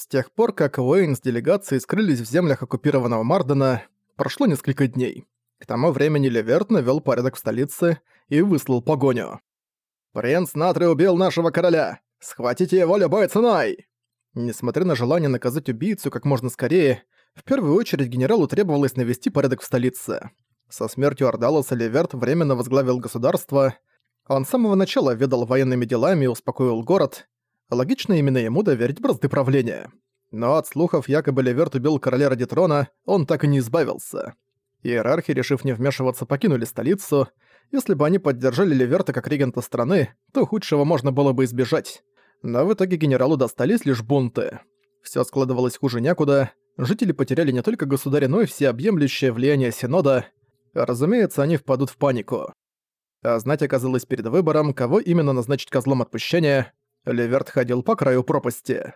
С тех пор, как Уэйн с делегацией скрылись в землях оккупированного Мардена, прошло несколько дней. К тому времени Леверт навёл порядок в столице и выслал погоню. «Принц Натри убил нашего короля! Схватите его любой ценой!» Несмотря на желание наказать убийцу как можно скорее, в первую очередь генералу требовалось навести порядок в столице. Со смертью Ордалоса Леверт временно возглавил государство. Он с самого начала ведал военными делами и успокоил город. Логично именно ему доверить бразды правления. Но от слухов, якобы Леверт убил короля ради трона, он так и не избавился. Иерархи, решив не вмешиваться, покинули столицу. Если бы они поддержали Леверта как регента страны, то худшего можно было бы избежать. Но в итоге генералу достались лишь бунты. Всё складывалось хуже некуда, жители потеряли не только государя, но и всеобъемлющее влияние Синода. Разумеется, они впадут в панику. А знать оказалось перед выбором, кого именно назначить козлом отпущения. Леверт ходил по краю пропасти.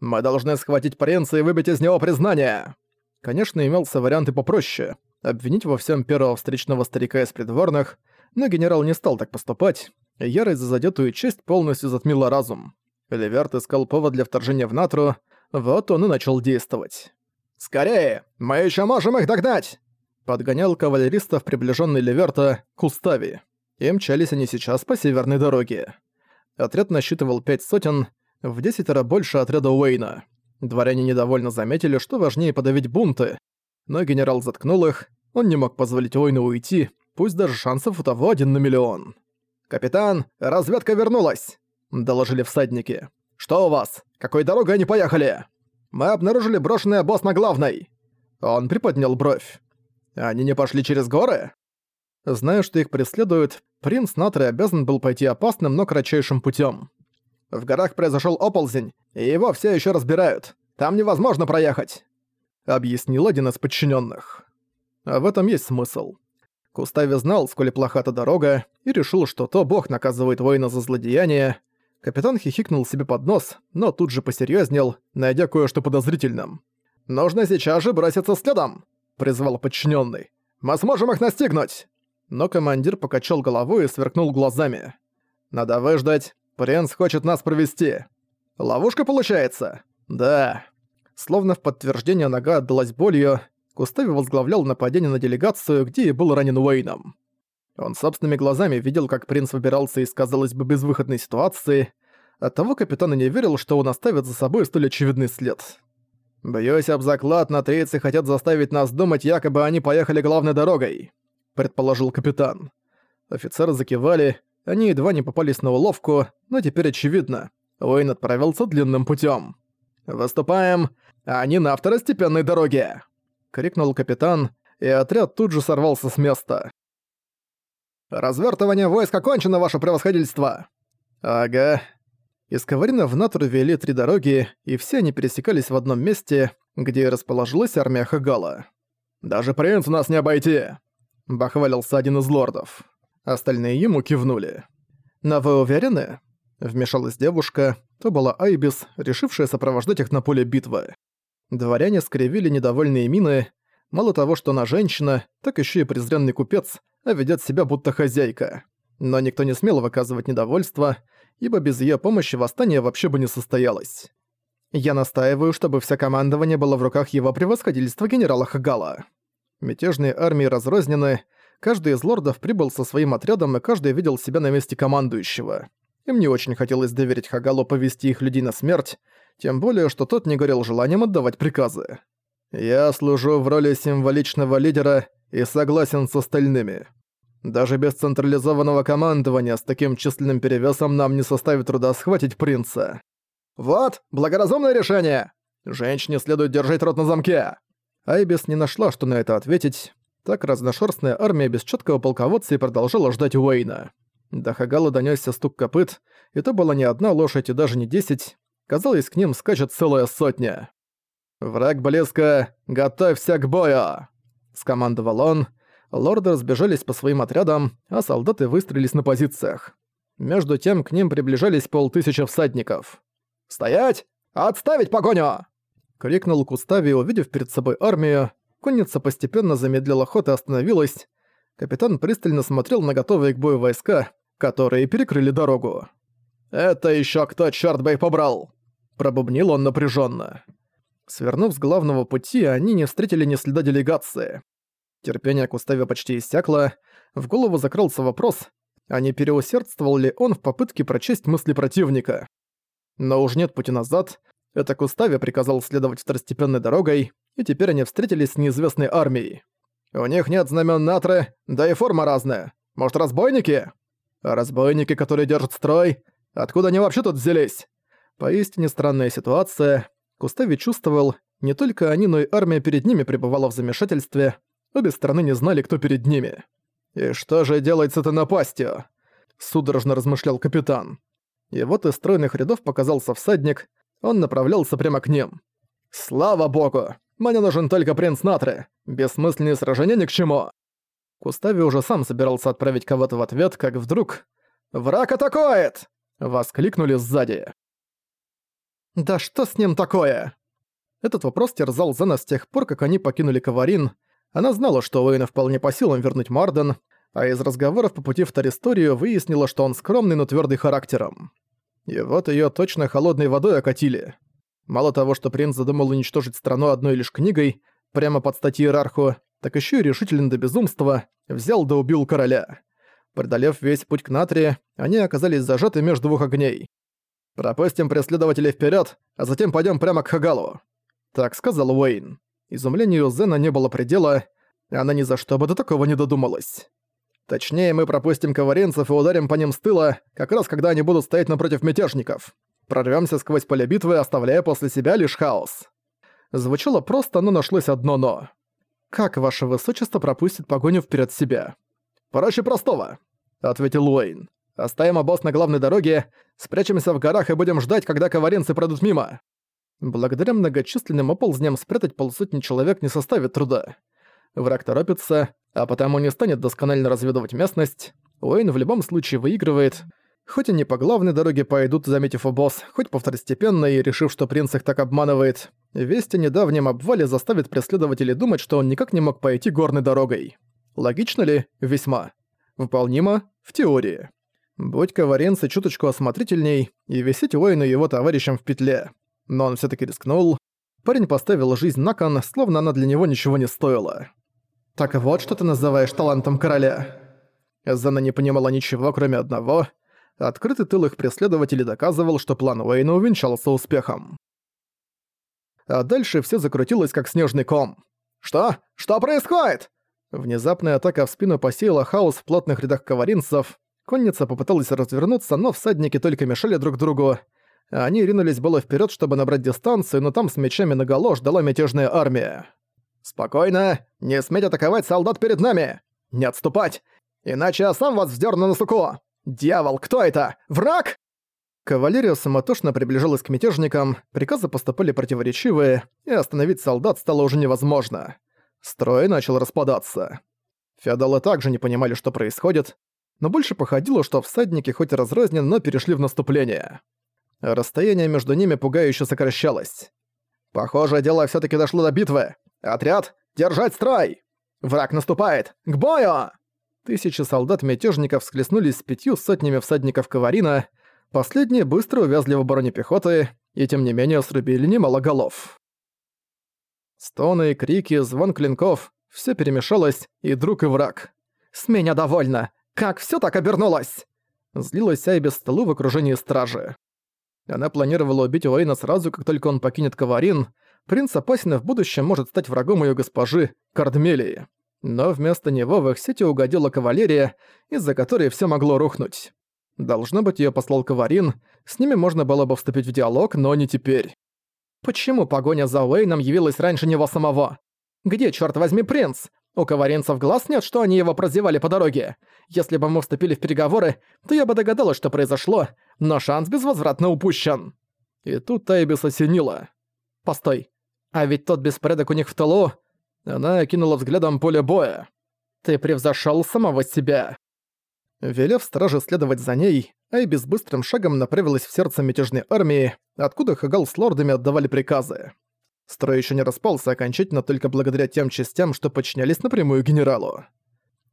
«Мы должны схватить принца и выбить из него признание!» Конечно, имелся вариант и попроще — обвинить во всем первого встречного старика из придворных, но генерал не стал так поступать, ярость за задетую честь полностью затмила разум. Леверт искал повод для вторжения в Натру, вот он и начал действовать. «Скорее! Мы еще можем их догнать!» Подгонял кавалеристов, приближенный Леверта, к Устави. И мчались они сейчас по северной дороге. Отряд насчитывал пять сотен, в десятеро больше отряда Уэйна. Дворяне недовольно заметили, что важнее подавить бунты, но генерал заткнул их, он не мог позволить Уэйну уйти, пусть даже шансов у того один на миллион. «Капитан, разведка вернулась!» – доложили всадники. «Что у вас? Какой дорогой они поехали?» «Мы обнаружили брошенный обоз на главной!» Он приподнял бровь. «Они не пошли через горы?» Зная, что их преследуют, принц Натри обязан был пойти опасным, но кратчайшим путем. В горах произошел оползень, и его все еще разбирают. Там невозможно проехать», — объяснил один из подчиненных. А в этом есть смысл. Кустави знал, сколь плоха эта дорога, и решил, что то бог наказывает воина за злодеяние. Капитан хихикнул себе под нос, но тут же посерьезнел, найдя кое-что подозрительным. «Нужно сейчас же броситься следом!» — призвал подчиненный. «Мы сможем их настигнуть!» Но командир покачал головой и сверкнул глазами. «Надо выждать. Принц хочет нас провести. Ловушка получается? Да. Словно в подтверждение нога отдалась болью, Кустави возглавлял нападение на делегацию, где и был ранен Уэйном. Он собственными глазами видел, как принц выбирался из, казалось бы, безвыходной ситуации, оттого капитан и не верил, что он оставит за собой столь очевидный след. «Боюсь об заклад, на трейцы хотят заставить нас думать, якобы они поехали главной дорогой», — предположил капитан. Офицеры закивали, они едва не попались на уловку, но теперь очевидно. Уэйн отправился длинным путем. «Выступаем! Они на второстепенной дороге!» — крикнул капитан, и отряд тут же сорвался с места. «Развертывание войск окончено, ваше превосходительство!» «Ага». Из Каварина в Натру вели три дороги, и все они пересекались в одном месте, где расположилась армия Хагала. «Даже принц нас не обойти!» — бахвалился один из лордов. Остальные ему кивнули. «Но вы уверены?» Вмешалась девушка, то была Айбис, решившая сопровождать их на поле битвы. Дворяне скривили недовольные мины. Мало того, что она женщина, так еще и презренный купец, а ведет себя будто хозяйка. Но никто не смел выказывать недовольство, ибо без ее помощи восстание вообще бы не состоялось. Я настаиваю, чтобы вся командование было в руках его превосходительства генерала Хагала. Мятежные армии разрознены, Каждый из лордов прибыл со своим отрядом, и каждый видел себя на месте командующего. Им не очень хотелось доверить Хагалу повести их людей на смерть, тем более, что тот не горел желанием отдавать приказы. «Я служу в роли символичного лидера и согласен с остальными. Даже без централизованного командования с таким численным перевесом нам не составит труда схватить принца». «Вот, благоразумное решение! Женщине следует держать рот на замке!» Айбис не нашла, что на это ответить. Так разношерстная армия без четкого полководца и продолжала ждать Уэйна. До Хагала донёсся стук копыт, и то была не одна лошадь и даже не десять. Казалось, к ним скачет целая сотня. «Враг близко! Готовься к бою!» Скомандовал он. Лорды разбежались по своим отрядам, а солдаты выстрелились на позициях. Между тем к ним приближались полтысячи всадников. «Стоять! Отставить погоню!» — крикнул Кустави, увидев перед собой армию, Конница постепенно замедлила ход и остановилась. Капитан пристально смотрел на готовые к бою войска, которые перекрыли дорогу. «Это еще кто, черт бы побрал!» Пробубнил он напряженно. Свернув с главного пути, они не встретили ни следа делегации. Терпение Кустави почти иссякло, в голову закрылся вопрос, а не переусердствовал ли он в попытке прочесть мысли противника. Но уж нет пути назад, это Кустави приказал следовать второстепенной дорогой, и теперь они встретились с неизвестной армией. «У них нет знамен Натры, да и форма разная. Может, разбойники?» «А разбойники, которые держат строй? Откуда они вообще тут взялись?» Поистине странная ситуация. Кустави чувствовал, не только они, но и армия перед ними пребывала в замешательстве, Обе стороны не знали, кто перед ними. «И что же делать с этой напастью?» — судорожно размышлял капитан. И вот из стройных рядов показался всадник, он направлялся прямо к ним. «Слава богу! Мне нужен только принц Натры! Бессмысленные сражения ни к чему!» Кустави уже сам собирался отправить кого-то в ответ, как вдруг... «Враг атакует!» — воскликнули сзади. «Да что с ним такое?» Этот вопрос терзал Зена с тех пор, как они покинули Каварин, она знала, что Уэйна вполне по силам вернуть Марден, а из разговоров по пути в Таристорию выяснила, что он скромный, но твердый характером. И вот ее точно холодной водой окатили. Мало того, что принц задумал уничтожить страну одной лишь книгой, прямо под статьей Иерарху, так еще и решительно до безумства взял да убил короля. Преодолев весь путь к Натре, они оказались зажаты между двух огней. «Пропустим преследователей вперед, а затем пойдем прямо к Хагалу», — так сказал Уэйн. Изумлению Зена не было предела, и она ни за что бы до такого не додумалась. Точнее, мы пропустим коваренцев и ударим по ним с тыла, как раз когда они будут стоять напротив мятежников. Прорвёмся сквозь поле битвы, оставляя после себя лишь хаос. Звучало просто, но нашлось одно «но». «Как ваше высочество пропустит погоню вперед себя?» «Проще простого», — ответил Уэйн. «Оставим обоз на главной дороге, спрячемся в горах и будем ждать, когда коваренцы пройдут мимо. Благодаря многочисленным оползням спрятать полсотни человек не составит труда. Враг торопится, а потому не станет досконально разведывать местность. Уэйн в любом случае выигрывает. Хоть они по главной дороге пойдут, заметив обоз, хоть по второстепенной, и решив, что принц их так обманывает, весть о недавнем обвале заставит преследователей думать, что он никак не мог пойти горной дорогой. Логично ли? Весьма. Выполнимо? В теории. Будь коваренцы чуточку осмотрительней и висеть Уэйну и его товарищам в петле но он все таки рискнул. Парень поставил жизнь на кон, словно она для него ничего не стоила. «Так вот, что ты называешь талантом короля?» Зана не понимала ничего, кроме одного. Открытый тыл их преследователей доказывал, что план Уэйна увенчался успехом. А дальше все закрутилось, как снежный ком. «Что? Что происходит?» Внезапная атака в спину посеяла хаос в плотных рядах каваринцев. Конница попыталась развернуться, но всадники только мешали друг другу. Они ринулись было вперед, чтобы набрать дистанцию, но там с мечами наголо ждала мятежная армия. «Спокойно! Не сметь атаковать солдат перед нами! Не отступать! Иначе я сам вас вздерну на суку! Дьявол, кто это? Враг?» Кавалерия самотошно приближалась к мятежникам, приказы поступали противоречивые, и остановить солдат стало уже невозможно. Строй начал распадаться. Феодалы также не понимали, что происходит, но больше походило, что всадники хоть и разрознены, но перешли в наступление. Расстояние между ними пугающе сокращалось. «Похоже, дело все таки дошло до битвы! Отряд, держать строй! Враг наступает! К бою!» Тысячи солдат-мятежников схлестнулись с пятью сотнями всадников Каварина, последние быстро увязли в обороне пехоты и тем не менее срубили немало голов. Стоны, крики, звон клинков — все перемешалось, и друг, и враг. «С меня довольно! Как все так обернулось!» Злилась Айби столу в окружении стражи. Она планировала убить Уэйна сразу, как только он покинет Каварин. Принц опасен и в будущем может стать врагом ее госпожи, Кардмелии. Но вместо него в их сети угодила кавалерия, из-за которой все могло рухнуть. Должно быть, ее послал Каварин, с ними можно было бы вступить в диалог, но не теперь. Почему погоня за Уэйном явилась раньше него самого? Где, черт возьми, принц? У каваринцев глаз нет, что они его прозевали по дороге. Если бы мы вступили в переговоры, то я бы догадалась, что произошло, но шанс безвозвратно упущен. И тут Тайбис осенила. Постой. А ведь тот беспорядок у них в тылу... Она окинула взглядом поле боя. Ты превзошел самого себя. Велев страже следовать за ней, Айбис быстрым шагом направилась в сердце мятежной армии, откуда Хагал с лордами отдавали приказы. Строй еще не распался окончательно только благодаря тем частям, что подчинялись напрямую генералу.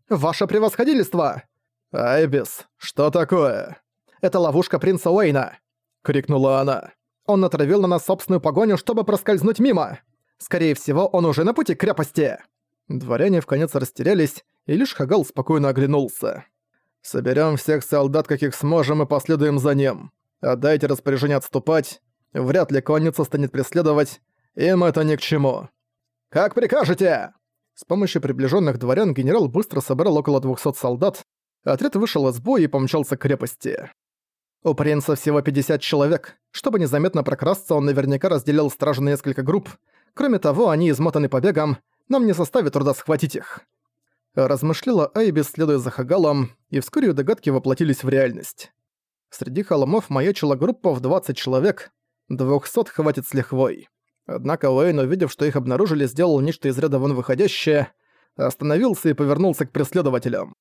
«Ваше превосходительство!» «Айбис, что такое?» «Это ловушка принца Уэйна!» — крикнула она. Он натравил на нас собственную погоню, чтобы проскользнуть мимо. Скорее всего, он уже на пути к крепости». Дворяне в конец растерялись, и лишь Хагал спокойно оглянулся. «Соберем всех солдат, каких сможем, и последуем за ним. Отдайте распоряжение отступать. Вряд ли конница станет преследовать. Им это ни к чему». «Как прикажете!» С помощью приближенных дворян генерал быстро собрал около 200 солдат. Отряд вышел из боя и помчался к крепости. У принца всего 50 человек. Чтобы незаметно прокрасться, он наверняка разделил стражу на несколько групп. Кроме того, они измотаны побегом, нам не составит труда схватить их. Размышляла Айби, следуя за Хагалом, и вскоре ее догадки воплотились в реальность. Среди холмов маячила группа в 20 человек, 200 хватит с лихвой. Однако Уэйн, увидев, что их обнаружили, сделал нечто из ряда вон выходящее, остановился и повернулся к преследователям.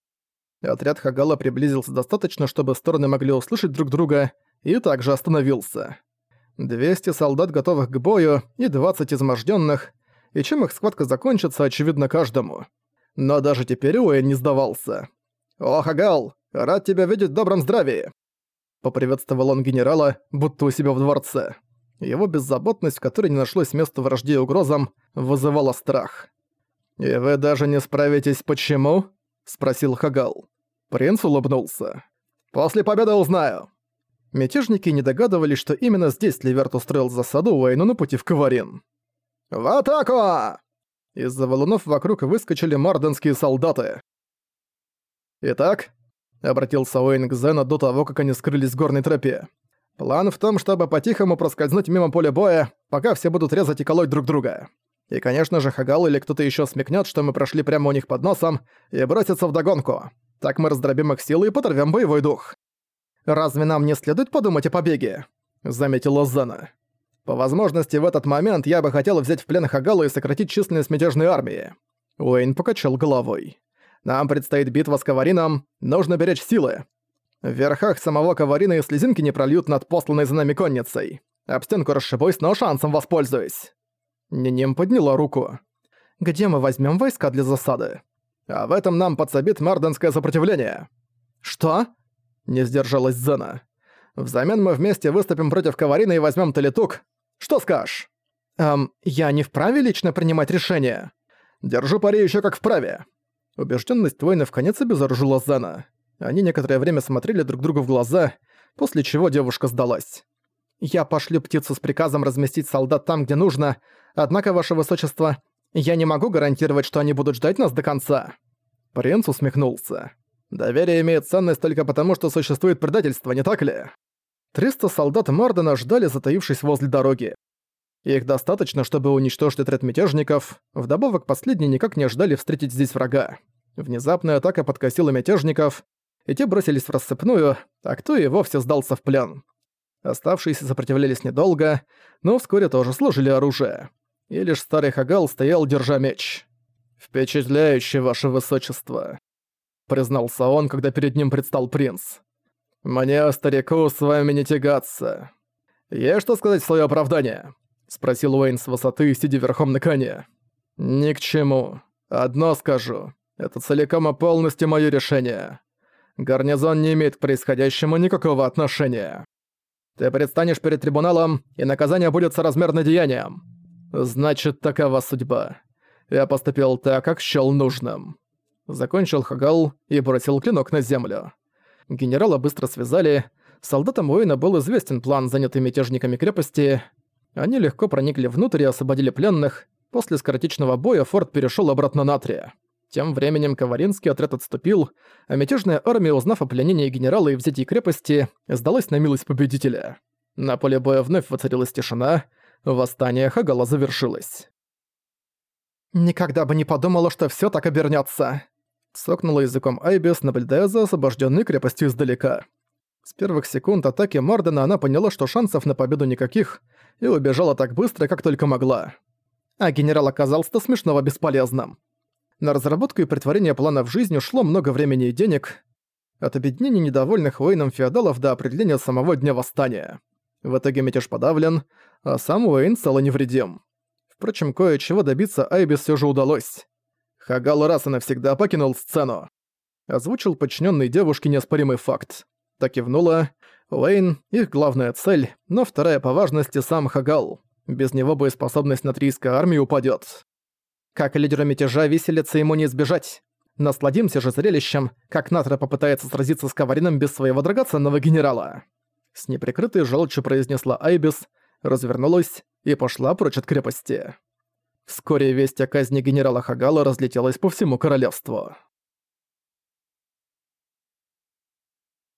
Отряд Хагала приблизился достаточно, чтобы стороны могли услышать друг друга, и также остановился. 200 солдат готовых к бою и 20 изможденных, и чем их схватка закончится, очевидно каждому. Но даже теперь Уэйн не сдавался. «О, Хагал, рад тебя видеть в добром здравии!» Поприветствовал он генерала, будто у себя в дворце. Его беззаботность, в которой не нашлось места вражде и угрозам, вызывала страх. «И вы даже не справитесь, почему?» Спросил Хагал. Принц улыбнулся. «После победы узнаю». Мятежники не догадывались, что именно здесь Ливерт устроил засаду Уэйну на пути в Каварин. «В атаку!» Из-за валунов вокруг выскочили марденские солдаты. «Итак», — обратился Уэйн к Зена до того, как они скрылись в горной тропе, «план в том, чтобы по-тихому проскользнуть мимо поля боя, пока все будут резать и колоть друг друга. И, конечно же, Хагал или кто-то еще смекнет, что мы прошли прямо у них под носом, и бросится в догонку. Так мы раздробим их силы и подорвем боевой дух. «Разве нам не следует подумать о побеге?» — заметила Зана. «По возможности, в этот момент я бы хотел взять в плен Хагалу и сократить численность мятежной армии». Уэйн покачал головой. «Нам предстоит битва с Каварином, нужно беречь силы. В верхах самого Каварина и слезинки не прольют над посланной за нами конницей. Об стенку расшибусь, но шансом воспользуюсь». Ниним подняла руку. «Где мы возьмем войска для засады?» «А в этом нам подсобит марденское сопротивление». «Что?» Не сдержалась Зена. «Взамен мы вместе выступим против Каварина и возьмем Талитук. Что скажешь?» «Эм, я не вправе лично принимать решение?» «Держу пари еще как вправе». Убежденность в конец обезоружила Зена. Они некоторое время смотрели друг другу в глаза, после чего девушка сдалась. «Я пошлю птицу с приказом разместить солдат там, где нужно, однако, ваше высочество, я не могу гарантировать, что они будут ждать нас до конца». Принц усмехнулся. «Доверие имеет ценность только потому, что существует предательство, не так ли?» Триста солдат Мордена ждали, затаившись возле дороги. Их достаточно, чтобы уничтожить отряд мятежников, вдобавок последние никак не ожидали встретить здесь врага. Внезапная атака подкосила мятежников, и те бросились в рассыпную, а кто и вовсе сдался в плен. Оставшиеся сопротивлялись недолго, но вскоре тоже сложили оружие. И лишь старый Хагал стоял, держа меч. «Впечатляюще, ваше высочество», — признался он, когда перед ним предстал принц. «Мне, старику, с вами не тягаться. Есть что сказать в своё оправдание?» — спросил Уэйн с высоты, сидя верхом на коне. «Ни к чему. Одно скажу. Это целиком и полностью моё решение. Гарнизон не имеет к происходящему никакого отношения». Ты предстанешь перед трибуналом, и наказание будет соразмерно деянием. Значит, такова судьба. Я поступил так, как счёл нужным. Закончил Хагал и бросил клинок на землю. Генерала быстро связали. Солдатам Уэйна был известен план, занятый мятежниками крепости. Они легко проникли внутрь и освободили пленных. После скоротечного боя форт перешёл обратно на Трия. Тем временем Каваринский отряд отступил, а мятежная армия, узнав о пленении генерала и взятии крепости, сдалась на милость победителя. На поле боя вновь воцарилась тишина, восстание Хагала завершилось. «Никогда бы не подумала, что всё так обернётся!» Сокнула языком Айбис, наблюдая за освобождённой крепостью издалека. С первых секунд атаки Мардена она поняла, что шансов на победу никаких, и убежала так быстро, как только могла. А генерал оказался смешного бесполезным. На разработку и притворение плана в жизнь ушло много времени и денег, от объединения недовольных Уэйном феодалов до определения самого дня восстания. В итоге мятеж подавлен, а сам Уэйн и невредим. Впрочем, кое-чего добиться Айбис все же удалось. Хагал раз и навсегда покинул сцену. Озвучил подчиненный девушке неоспоримый факт. Так кивнула. Уэйн — их главная цель, но вторая по важности сам Хагал. Без него боеспособность натрийской армии упадет. Как лидера мятежа виселица ему не избежать. Насладимся же зрелищем, как Натра попытается сразиться с Каварином без своего драгоценного генерала. С неприкрытой желчью произнесла Айбис, развернулась и пошла прочь от крепости. Вскоре весть о казни генерала Хагала разлетелась по всему королевству.